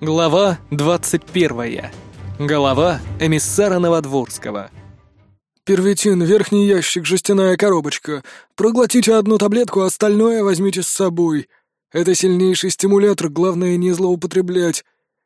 Глава 21. Голова эмиссара Новодворского. «Первитин, верхний ящик, жестяная коробочка. Проглотите одну таблетку, а остальное возьмите с собой. Это сильнейший стимулятор, главное не злоупотреблять.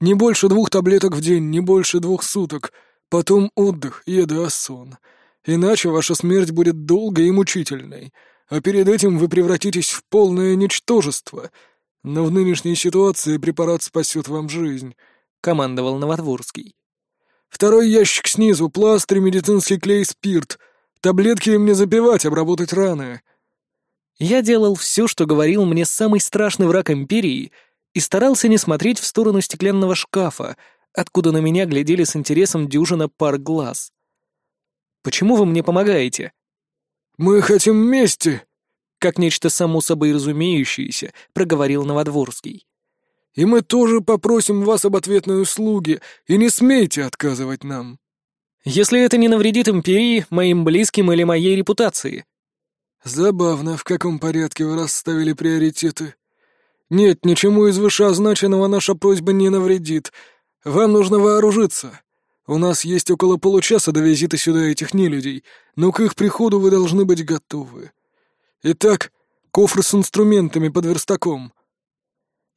Не больше двух таблеток в день, не больше двух суток. Потом отдых, еда, сон. Иначе ваша смерть будет долгой и мучительной. А перед этим вы превратитесь в полное ничтожество — но в нынешней ситуации препарат спасет вам жизнь», — командовал Новодворский. «Второй ящик снизу, пластырь, медицинский клей, спирт. Таблетки им не запивать, обработать раны». Я делал все, что говорил мне самый страшный враг Империи, и старался не смотреть в сторону стеклянного шкафа, откуда на меня глядели с интересом дюжина пар глаз. «Почему вы мне помогаете?» «Мы хотим мести», как нечто само собой разумеющееся, проговорил Новодворский. «И мы тоже попросим вас об ответной услуге, и не смейте отказывать нам». «Если это не навредит империи, моим близким или моей репутации». «Забавно, в каком порядке вы расставили приоритеты. Нет, ничему из вышеозначенного наша просьба не навредит. Вам нужно вооружиться. У нас есть около получаса до визита сюда этих нелюдей, но к их приходу вы должны быть готовы. «Итак, кофр с инструментами под верстаком».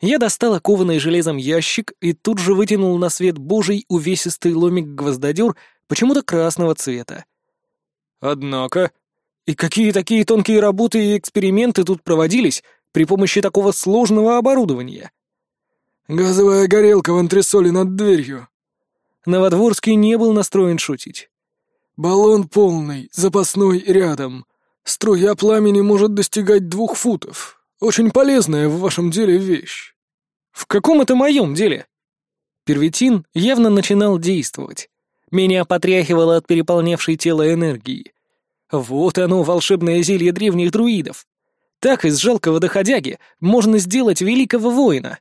Я достал окованный железом ящик и тут же вытянул на свет божий увесистый ломик-гвоздодер почему-то красного цвета. Однако, и какие такие тонкие работы и эксперименты тут проводились при помощи такого сложного оборудования? «Газовая горелка в антресоле над дверью». Новодворский не был настроен шутить. «Баллон полный, запасной рядом. Струя пламени может достигать двух футов. Очень полезная в вашем деле вещь. В каком это моем деле? Первитин явно начинал действовать. Меня потряхивало от переполнявшей тело энергии. Вот оно, волшебное зелье древних друидов. Так из жалкого доходяги можно сделать великого воина.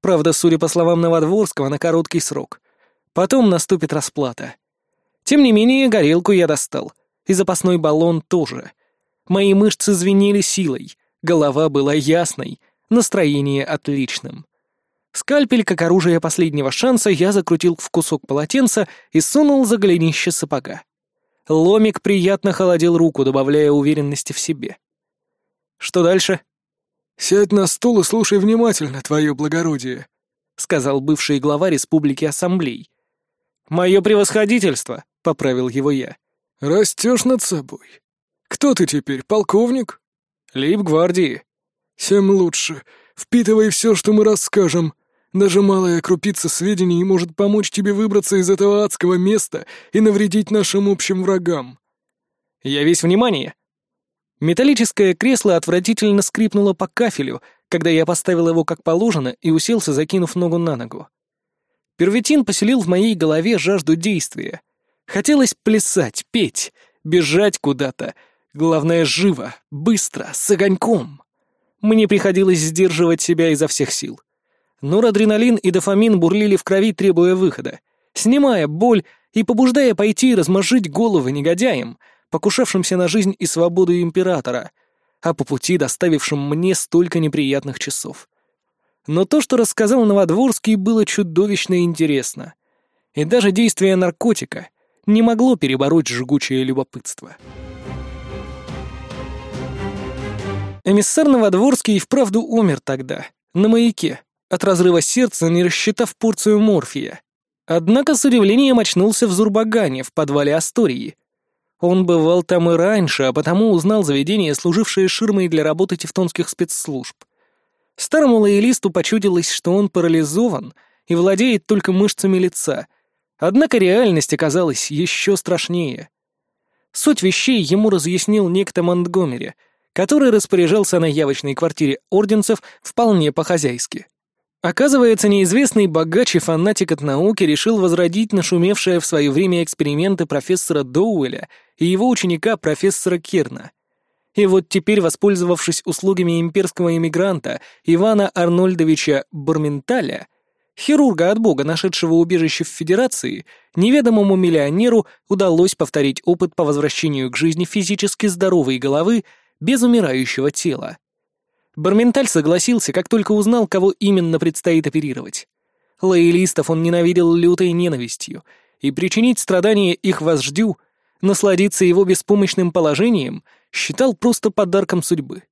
Правда, судя по словам Новодворского, на короткий срок. Потом наступит расплата. Тем не менее, горелку я достал. И запасной баллон тоже — Мои мышцы звенели силой, голова была ясной, настроение отличным. Скальпель, как оружие последнего шанса, я закрутил в кусок полотенца и сунул за голенище сапога. Ломик приятно холодил руку, добавляя уверенности в себе. «Что дальше?» «Сядь на стул и слушай внимательно, твое благородие», — сказал бывший глава Республики Ассамблей. «Мое превосходительство», — поправил его я. «Растешь над собой. Кто ты теперь, полковник? Лип гвардии. Всем лучше. Впитывай все, что мы расскажем. Даже малая крупица сведений может помочь тебе выбраться из этого адского места и навредить нашим общим врагам. Я весь внимание. Металлическое кресло отвратительно скрипнуло по кафелю, когда я поставил его как положено и уселся, закинув ногу на ногу. Первитин поселил в моей голове жажду действия. Хотелось плясать, петь, бежать куда-то, Главное, живо, быстро, с огоньком. Мне приходилось сдерживать себя изо всех сил. Норадреналин и дофамин бурлили в крови, требуя выхода, снимая боль и побуждая пойти и размозжить головы негодяям, покушавшимся на жизнь и свободу императора, а по пути доставившим мне столько неприятных часов. Но то, что рассказал Новодворский, было чудовищно интересно. И даже действие наркотика не могло перебороть жгучее любопытство. Эмиссар Новодворский вправду умер тогда, на маяке, от разрыва сердца, не рассчитав порцию морфия. Однако с удивлением очнулся в Зурбагане, в подвале Астории. Он бывал там и раньше, а потому узнал заведение, служившее ширмой для работы тевтонских спецслужб. Старому лоялисту почудилось, что он парализован и владеет только мышцами лица, однако реальность оказалась еще страшнее. Суть вещей ему разъяснил некто Монтгомери — который распоряжался на явочной квартире орденцев вполне по-хозяйски. Оказывается, неизвестный богач и фанатик от науки решил возродить нашумевшее в свое время эксперименты профессора Доуэля и его ученика профессора Керна. И вот теперь, воспользовавшись услугами имперского иммигранта Ивана Арнольдовича Барменталя, хирурга от бога, нашедшего убежище в Федерации, неведомому миллионеру удалось повторить опыт по возвращению к жизни физически здоровой головы без умирающего тела. Барменталь согласился, как только узнал, кого именно предстоит оперировать. Лоялистов он ненавидел лютой ненавистью, и причинить страдания их вождю, насладиться его беспомощным положением, считал просто подарком судьбы.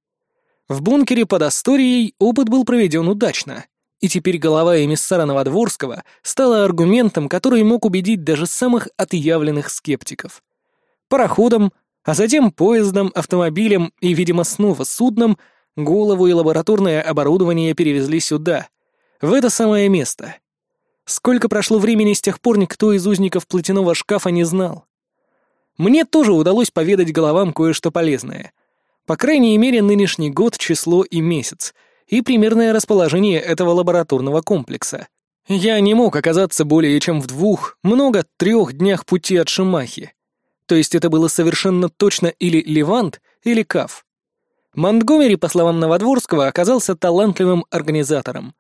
В бункере под Асторией опыт был проведен удачно, и теперь голова эмиссара Новодворского стала аргументом, который мог убедить даже самых отъявленных скептиков. Пароходом, а затем поездом, автомобилем и, видимо, снова судном голову и лабораторное оборудование перевезли сюда, в это самое место. Сколько прошло времени с тех пор, никто из узников платяного шкафа не знал. Мне тоже удалось поведать головам кое-что полезное. По крайней мере, нынешний год, число и месяц, и примерное расположение этого лабораторного комплекса. Я не мог оказаться более чем в двух, много трех днях пути от Шимахи. То есть это было совершенно точно или Левант, или Каф. Монтгомери, по словам Новодворского, оказался талантливым организатором.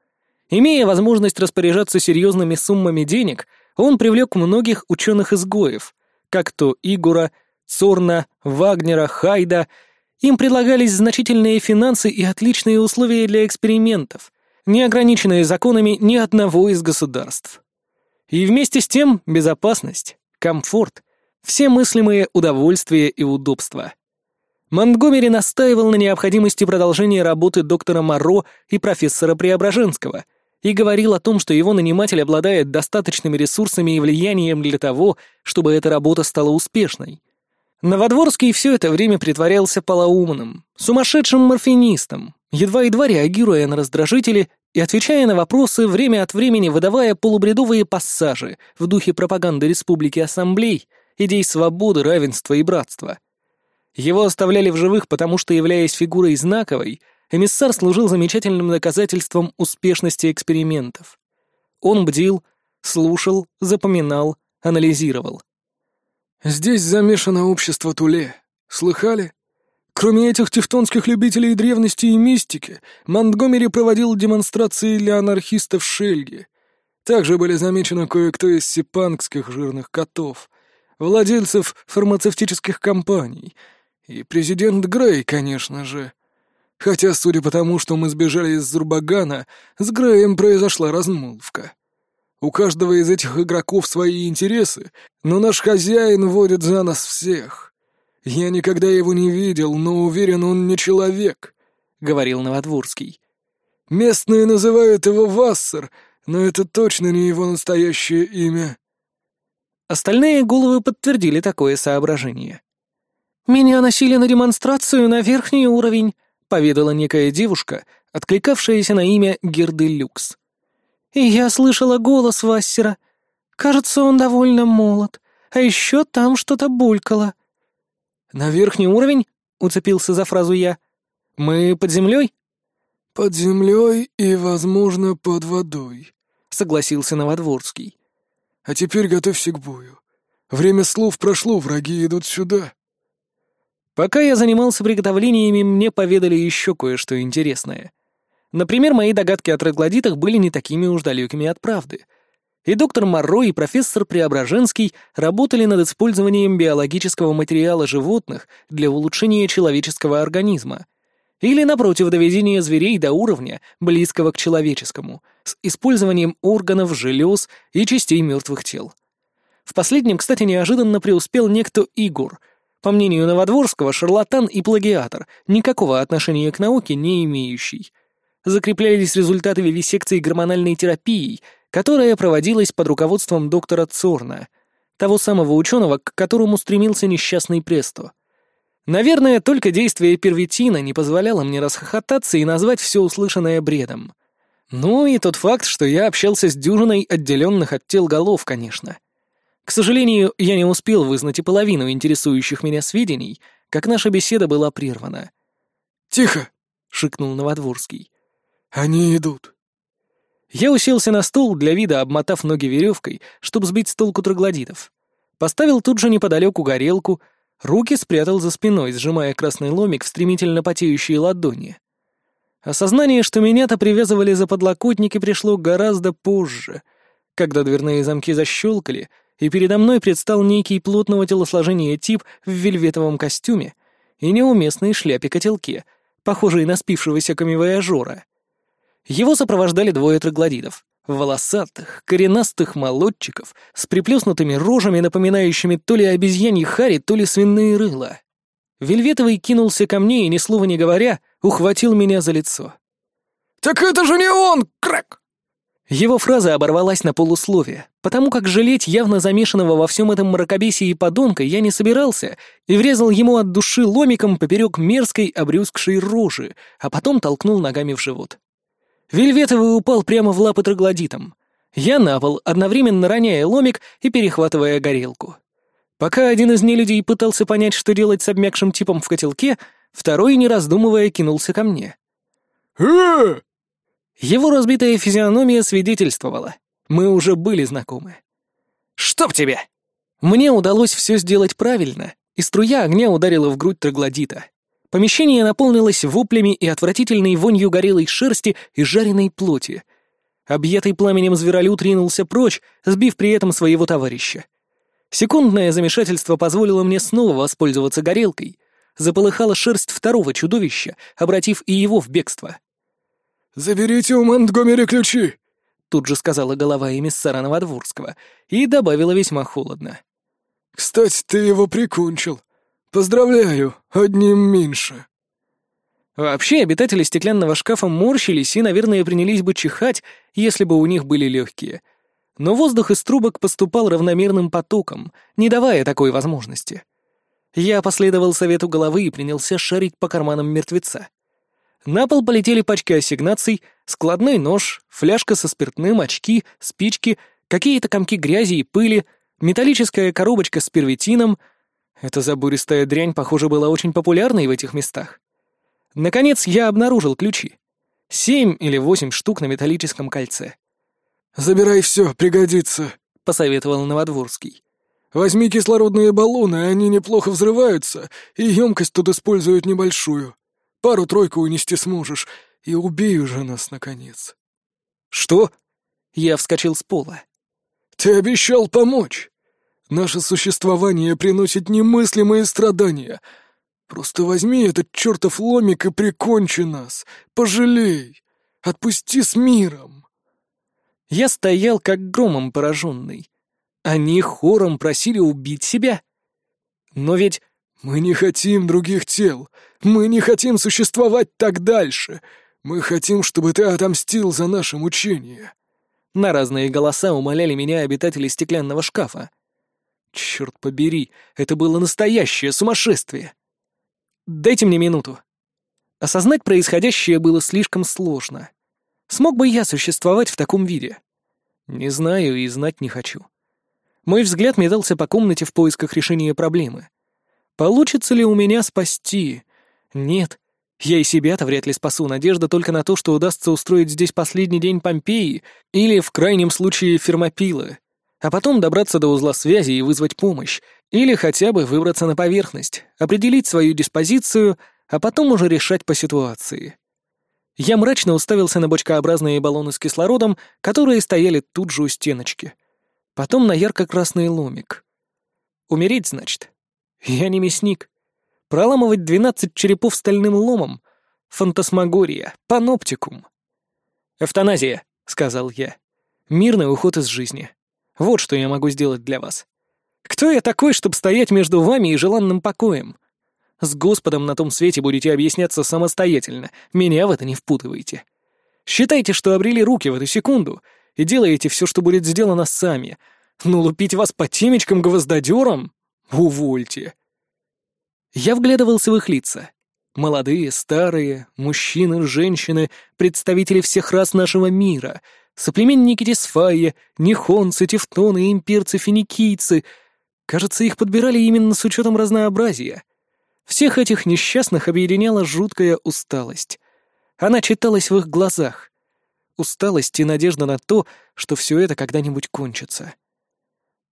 Имея возможность распоряжаться серьезными суммами денег, он привлек многих ученых-изгоев, как то Игора, Цорна, Вагнера, Хайда. Им предлагались значительные финансы и отличные условия для экспериментов, не ограниченные законами ни одного из государств. И вместе с тем безопасность, комфорт, все мыслимые удовольствия и удобства. Монтгомери настаивал на необходимости продолжения работы доктора Моро и профессора Преображенского — и говорил о том, что его наниматель обладает достаточными ресурсами и влиянием для того, чтобы эта работа стала успешной. Новодворский все это время притворялся полоумным, сумасшедшим морфинистом, едва-едва реагируя на раздражители и отвечая на вопросы, время от времени выдавая полубредовые пассажи в духе пропаганды Республики Ассамблей, идей свободы, равенства и братства. Его оставляли в живых, потому что, являясь фигурой знаковой, эмиссар служил замечательным доказательством успешности экспериментов. Он бдил, слушал, запоминал, анализировал. «Здесь замешано общество Туле. Слыхали? Кроме этих тевтонских любителей древности и мистики, Монтгомери проводил демонстрации для анархистов Шельги. Также были замечены кое-кто из сипангских жирных котов, владельцев фармацевтических компаний, и президент Грей, конечно же. Хотя, судя по тому, что мы сбежали из Зурбагана, с Греем произошла размолвка. У каждого из этих игроков свои интересы, но наш хозяин водит за нас всех. Я никогда его не видел, но уверен, он не человек», — говорил Новодворский. «Местные называют его Вассер, но это точно не его настоящее имя». Остальные головы подтвердили такое соображение. «Меня носили на демонстрацию на верхний уровень», поведала некая девушка, откликавшаяся на имя Герды Люкс. «И я слышала голос Вассера. Кажется, он довольно молод. А еще там что-то булькало». «На верхний уровень?» — уцепился за фразу я. «Мы под землей?» «Под землей и, возможно, под водой», — согласился Новодворский. «А теперь готовься к бою. Время слов прошло, враги идут сюда». Пока я занимался приготовлениями, мне поведали еще кое-что интересное. Например, мои догадки о троглодитах были не такими уж далекими от правды. И доктор Марро, и профессор Преображенский работали над использованием биологического материала животных для улучшения человеческого организма. Или, напротив, доведения зверей до уровня, близкого к человеческому, с использованием органов, желез и частей мертвых тел. В последнем, кстати, неожиданно преуспел некто Игор — по мнению Новодворского, шарлатан и плагиатор, никакого отношения к науке не имеющий. Закреплялись результаты вивисекции гормональной терапией, которая проводилась под руководством доктора Цорна, того самого ученого, к которому стремился несчастный Престо. Наверное, только действие первитина не позволяло мне расхохотаться и назвать все услышанное бредом. Ну и тот факт, что я общался с дюжиной отделенных от тел голов, конечно. К сожалению, я не успел вызнать и половину интересующих меня сведений, как наша беседа была прервана. «Тихо!» — шикнул Новодворский. «Они идут». Я уселся на стол, для вида обмотав ноги веревкой, чтобы сбить с толку троглодитов. Поставил тут же неподалеку горелку, руки спрятал за спиной, сжимая красный ломик в стремительно потеющие ладони. Осознание, что меня-то привязывали за подлокотники, пришло гораздо позже, когда дверные замки защелкали — и передо мной предстал некий плотного телосложения тип в вельветовом костюме и неуместной шляпе-котелке, похожей на спившегося камевояжора. Его сопровождали двое троглодитов, Волосатых, коренастых молодчиков с приплюснутыми рожами, напоминающими то ли обезьяньи хари, то ли свиные рыла. Вельветовый кинулся ко мне и, ни слова не говоря, ухватил меня за лицо. «Так это же не он, крэк!» Его фраза оборвалась на полусловие, потому как жалеть явно замешанного во всем этом мракобесии подонка я не собирался и врезал ему от души ломиком поперек мерзкой обрюзгшей рожи, а потом толкнул ногами в живот. Вельветовый упал прямо в лапы троглодитом. Я на пол, одновременно роняя ломик и перехватывая горелку. Пока один из нелюдей пытался понять, что делать с обмякшим типом в котелке, второй, не раздумывая, кинулся ко мне. «Э!» Его разбитая физиономия свидетельствовала. Мы уже были знакомы. «Чтоб тебе!» Мне удалось все сделать правильно, и струя огня ударила в грудь троглодита. Помещение наполнилось воплями и отвратительной вонью горелой шерсти и жареной плоти. Объятый пламенем зверолюд ринулся прочь, сбив при этом своего товарища. Секундное замешательство позволило мне снова воспользоваться горелкой. Заполыхала шерсть второго чудовища, обратив и его в бегство. «Заберите у Монтгомери ключи!» Тут же сказала голова эмиссара Новодворского и добавила весьма холодно. «Кстати, ты его прикончил. Поздравляю, одним меньше». Вообще, обитатели стеклянного шкафа морщились и, наверное, принялись бы чихать, если бы у них были легкие. Но воздух из трубок поступал равномерным потоком, не давая такой возможности. Я последовал совету головы и принялся шарить по карманам мертвеца. На пол полетели пачки ассигнаций, складной нож, фляжка со спиртным, очки, спички, какие-то комки грязи и пыли, металлическая коробочка с первитином — эта забуристая дрянь, похоже, была очень популярной в этих местах. Наконец, я обнаружил ключи. Семь или восемь штук на металлическом кольце. «Забирай все, пригодится», — посоветовал Новодворский. «Возьми кислородные баллоны, они неплохо взрываются, и емкость тут используют небольшую. Пару-тройку унести сможешь, и убей уже нас, наконец». «Что?» Я вскочил с пола. «Ты обещал помочь!» Наше существование приносит немыслимые страдания. Просто возьми этот чертов ломик и прикончи нас. Пожалей. Отпусти с миром. Я стоял как громом пораженный. Они хором просили убить себя. Но ведь мы не хотим других тел. Мы не хотим существовать так дальше. Мы хотим, чтобы ты отомстил за наше мучение. На разные голоса умоляли меня обитатели стеклянного шкафа. Черт побери, это было настоящее сумасшествие. Дайте мне минуту. Осознать происходящее было слишком сложно. Смог бы я существовать в таком виде? Не знаю и знать не хочу. Мой взгляд метался по комнате в поисках решения проблемы. Получится ли у меня спасти? Нет. Я и себя-то вряд ли спасу. Надежда только на то, что удастся устроить здесь последний день Помпеи или, в крайнем случае, Фермопилы а потом добраться до узла связи и вызвать помощь, или хотя бы выбраться на поверхность, определить свою диспозицию, а потом уже решать по ситуации. Я мрачно уставился на бочкообразные баллоны с кислородом, которые стояли тут же у стеночки. Потом на ярко-красный ломик. Умереть, значит? Я не мясник. Проламывать двенадцать черепов стальным ломом — фантасмагория, паноптикум. «Эвтаназия», — сказал я. «Мирный уход из жизни». Вот что я могу сделать для вас. Кто я такой, чтобы стоять между вами и желанным покоем? С Господом на том свете будете объясняться самостоятельно, меня в это не впутывайте. Считайте, что обрели руки в эту секунду и делаете все, что будет сделано сами. Но лупить вас по темечкам гвоздодером? Увольте. Я вглядывался в их лица. Молодые, старые, мужчины, женщины, представители всех рас нашего мира — соплеменники Тесфая, Нихонцы, Тевтоны, Имперцы, Финикийцы. Кажется, их подбирали именно с учетом разнообразия. Всех этих несчастных объединяла жуткая усталость. Она читалась в их глазах. Усталость и надежда на то, что все это когда-нибудь кончится.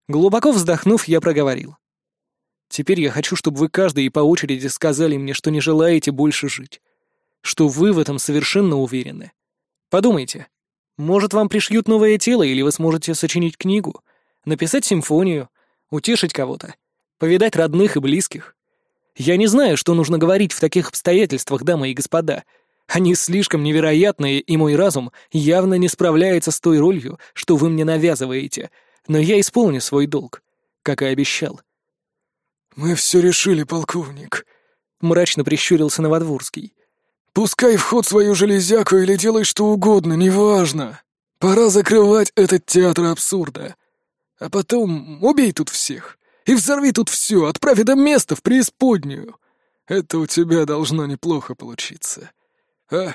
Глубоко вздохнув, я проговорил. «Теперь я хочу, чтобы вы каждый и по очереди сказали мне, что не желаете больше жить. Что вы в этом совершенно уверены. Подумайте, может, вам пришьют новое тело, или вы сможете сочинить книгу, написать симфонию, утешить кого-то, повидать родных и близких. Я не знаю, что нужно говорить в таких обстоятельствах, дамы и господа. Они слишком невероятные, и мой разум явно не справляется с той ролью, что вы мне навязываете, но я исполню свой долг, как и обещал». «Мы все решили, полковник», — мрачно прищурился Новодворский. «Пускай в ход свою железяку или делай что угодно, неважно. Пора закрывать этот театр абсурда. А потом убей тут всех и взорви тут все, отправь это место в преисподнюю. Это у тебя должно неплохо получиться. А?»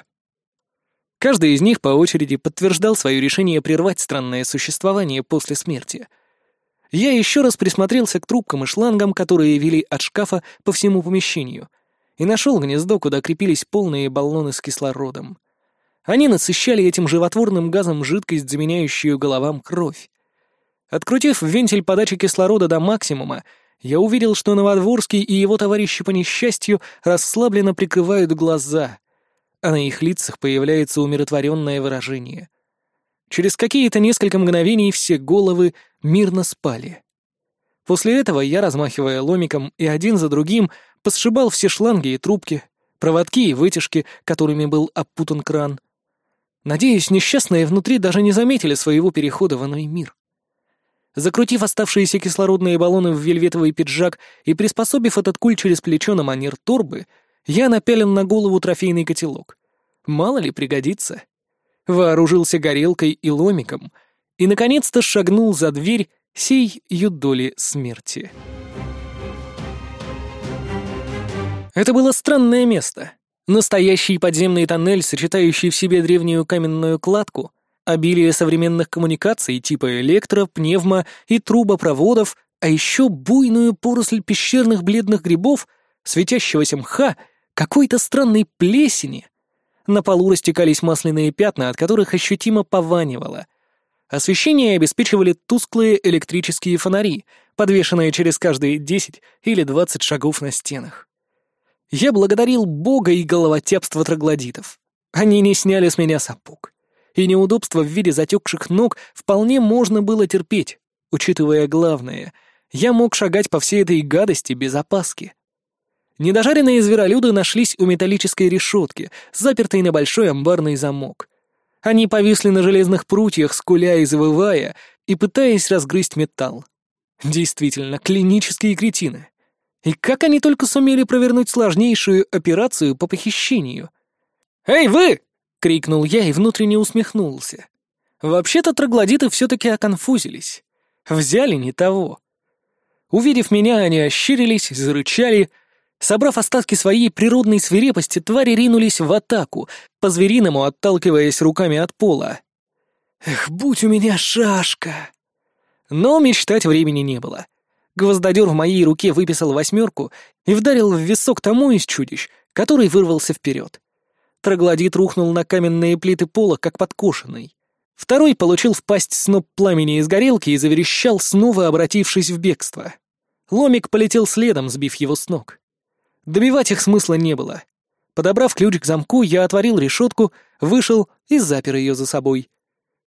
Каждый из них по очереди подтверждал свое решение прервать странное существование после смерти. Я еще раз присмотрелся к трубкам и шлангам, которые вели от шкафа по всему помещению, и нашел гнездо, куда крепились полные баллоны с кислородом. Они насыщали этим животворным газом жидкость, заменяющую головам кровь. Открутив вентиль подачи кислорода до максимума, я увидел, что Новодворский и его товарищи по несчастью расслабленно прикрывают глаза, а на их лицах появляется умиротворенное выражение. Через какие-то несколько мгновений все головы мирно спали. После этого я, размахивая ломиком и один за другим, посшибал все шланги и трубки, проводки и вытяжки, которыми был опутан кран. Надеюсь, несчастные внутри даже не заметили своего перехода в иной мир. Закрутив оставшиеся кислородные баллоны в вельветовый пиджак и приспособив этот куль через плечо на манер торбы, я напялил на голову трофейный котелок. Мало ли пригодится. Вооружился горелкой и ломиком и, наконец-то, шагнул за дверь сей юдоли смерти. Это было странное место. Настоящий подземный тоннель, сочетающий в себе древнюю каменную кладку, обилие современных коммуникаций типа электро, пневмо и трубопроводов, а еще буйную поросль пещерных бледных грибов, светящегося мха — какой-то странной плесени. На полу растекались масляные пятна, от которых ощутимо пованивало. Освещение обеспечивали тусклые электрические фонари, подвешенные через каждые 10 или 20 шагов на стенах. Я благодарил Бога и головотяпство троглодитов. Они не сняли с меня сапог. И неудобства в виде затекших ног вполне можно было терпеть, учитывая главное — я мог шагать по всей этой гадости без опаски. Недожаренные зверолюды нашлись у металлической решетки, запертой на большой амбарный замок. Они повисли на железных прутьях, скуля и завывая, и пытаясь разгрызть металл. Действительно, клинические кретины. И как они только сумели провернуть сложнейшую операцию по похищению? «Эй, вы!» — крикнул я и внутренне усмехнулся. Вообще-то троглодиты все-таки оконфузились. Взяли не того. Увидев меня, они ощерились, зарычали — Собрав остатки своей природной свирепости, твари ринулись в атаку, по-звериному отталкиваясь руками от пола. Эх, будь у меня шашка! Но мечтать времени не было. Гвоздодер в моей руке выписал восьмерку и вдарил в висок тому из чудищ, который вырвался вперед. Троглодит рухнул на каменные плиты пола, как подкошенный. Второй получил в пасть сноп пламени из горелки и заверещал, снова обратившись в бегство. Ломик полетел следом, сбив его с ног. Добивать их смысла не было. Подобрав ключ к замку, я отворил решетку, вышел и запер ее за собой.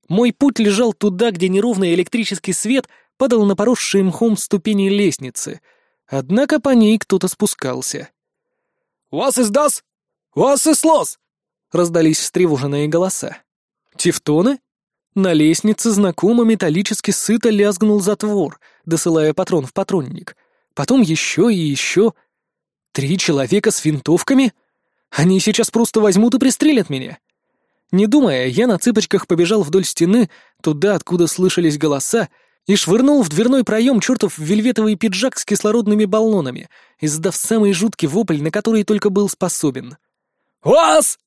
Мой путь лежал туда, где неровный электрический свет падал на поросшие мхом ступени лестницы, однако по ней кто-то спускался. «Вас из дас? Вас из лос!» — раздались встревоженные голоса. «Тевтоны?» На лестнице знакомо металлически сыто лязгнул затвор, досылая патрон в патронник. Потом еще и еще — Три человека с винтовками? Они сейчас просто возьмут и пристрелят меня. Не думая, я на цыпочках побежал вдоль стены, туда, откуда слышались голоса, и швырнул в дверной проем чертов вельветовый пиджак с кислородными баллонами, издав самый жуткий вопль, на который только был способен. «Вас!»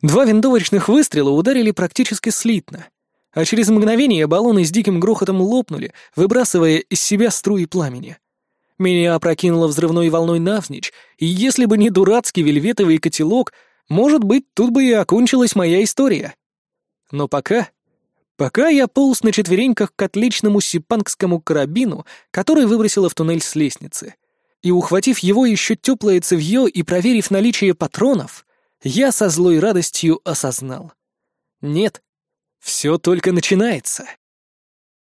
Два винтовочных выстрела ударили практически слитно, а через мгновение баллоны с диким грохотом лопнули, выбрасывая из себя струи пламени. Меня опрокинуло взрывной волной навзничь, и если бы не дурацкий вельветовый котелок, может быть, тут бы и окончилась моя история. Но пока... Пока я полз на четвереньках к отличному сипангскому карабину, который выбросило в туннель с лестницы. И, ухватив его еще теплое цевье и проверив наличие патронов, я со злой радостью осознал. Нет, все только начинается.